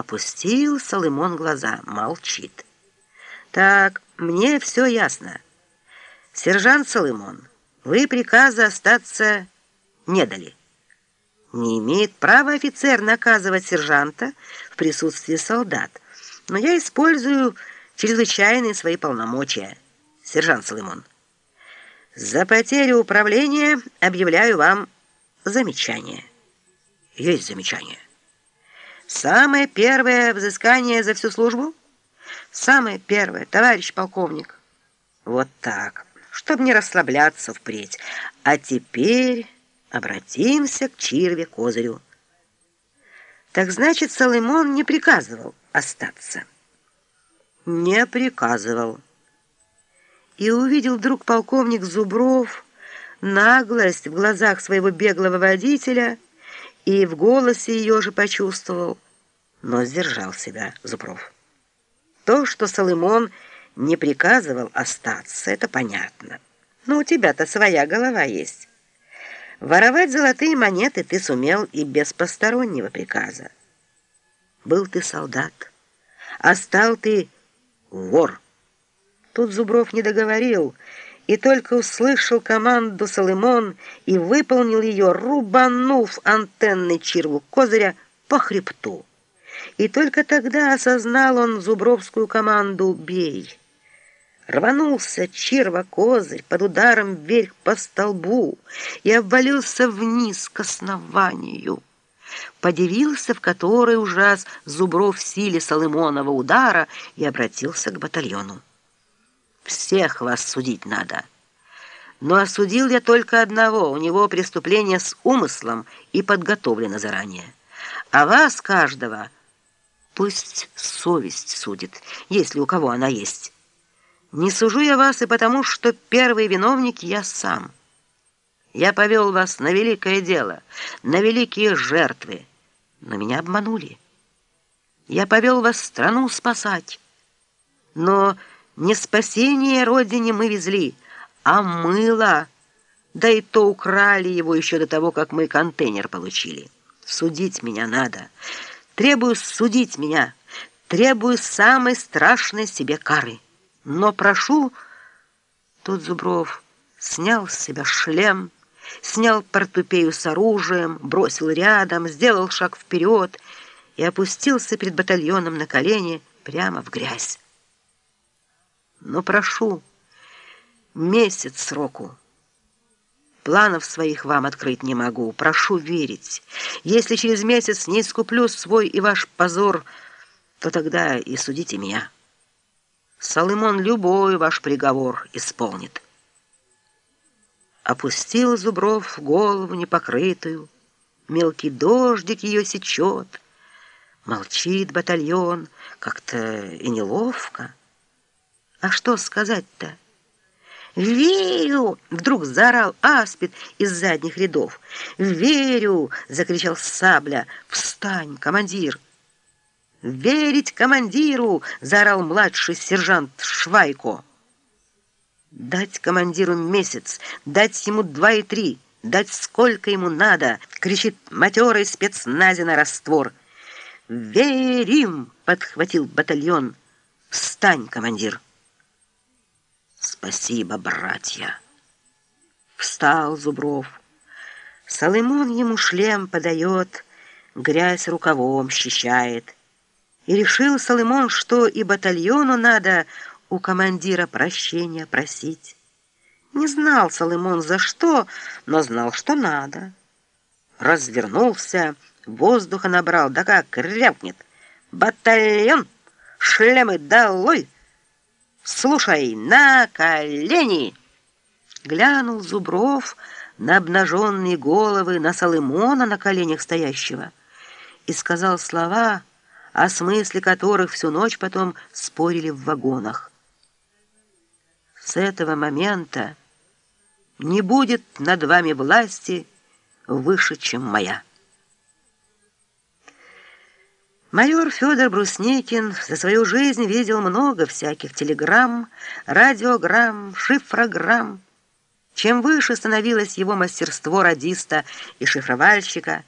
Опустил Соломон глаза, молчит. Так, мне все ясно. Сержант Соломон, вы приказа остаться не дали. Не имеет права офицер наказывать сержанта в присутствии солдат, но я использую чрезвычайные свои полномочия. Сержант Соломон, за потерю управления объявляю вам замечание. Есть замечание. Самое первое взыскание за всю службу? Самое первое, товарищ полковник. Вот так, чтобы не расслабляться впредь. А теперь обратимся к Чирве Козырю. Так значит, Соломон не приказывал остаться. Не приказывал. И увидел вдруг полковник Зубров наглость в глазах своего беглого водителя — и в голосе ее же почувствовал, но сдержал себя Зубров. То, что Соломон не приказывал остаться, это понятно. Но у тебя-то своя голова есть. Воровать золотые монеты ты сумел и без постороннего приказа. Был ты солдат, а стал ты вор. Тут Зубров не договорил, и только услышал команду Соломон и выполнил ее, рубанув антенной чирву козыря по хребту. И только тогда осознал он зубровскую команду «Бей!». Рванулся чирва козырь под ударом вверх по столбу и обвалился вниз к основанию. Подивился в который ужас Зубров силе Соломонова удара и обратился к батальону. Всех вас судить надо. Но осудил я только одного, у него преступление с умыслом и подготовлено заранее. А вас каждого пусть совесть судит, если у кого она есть. Не сужу я вас и потому, что первый виновник я сам. Я повел вас на великое дело, на великие жертвы, но меня обманули. Я повел вас страну спасать, но не спасение Родине мы везли, а мыло. Да и то украли его еще до того, как мы контейнер получили. Судить меня надо. Требую судить меня. Требую самой страшной себе кары. Но прошу... Тут Зубров снял с себя шлем, снял портупею с оружием, бросил рядом, сделал шаг вперед и опустился перед батальоном на колени прямо в грязь. Но прошу, месяц сроку. Планов своих вам открыть не могу, прошу верить. Если через месяц не искуплю свой и ваш позор, то тогда и судите меня. Соломон любой ваш приговор исполнит. Опустил Зубров голову непокрытую, мелкий дождик ее сечет. Молчит батальон, как-то и неловко. А что сказать-то? «Верю!» — вдруг заорал Аспид из задних рядов. «Верю!» — закричал Сабля. «Встань, командир!» «Верить командиру!» — заорал младший сержант Швайко. «Дать командиру месяц, дать ему два и три, дать сколько ему надо!» — кричит матерый спецназина раствор. «Верим!» — подхватил батальон. «Встань, командир!» Спасибо, братья. Встал Зубров. Соломон ему шлем подает, грязь рукавом счищает. И решил Соломон, что и батальону надо у командира прощения просить. Не знал Соломон за что, но знал, что надо. Развернулся, воздуха набрал, да как рявкнет. «Батальон! Шлемы долой!» Слушай, на колени!» Глянул Зубров на обнаженные головы, на Соломона на коленях стоящего, и сказал слова, о смысле которых всю ночь потом спорили в вагонах. С этого момента не будет над вами власти выше, чем моя. Майор Федор Брусникин за свою жизнь видел много всяких телеграмм, радиограмм, шифрограмм. Чем выше становилось его мастерство радиста и шифровальщика,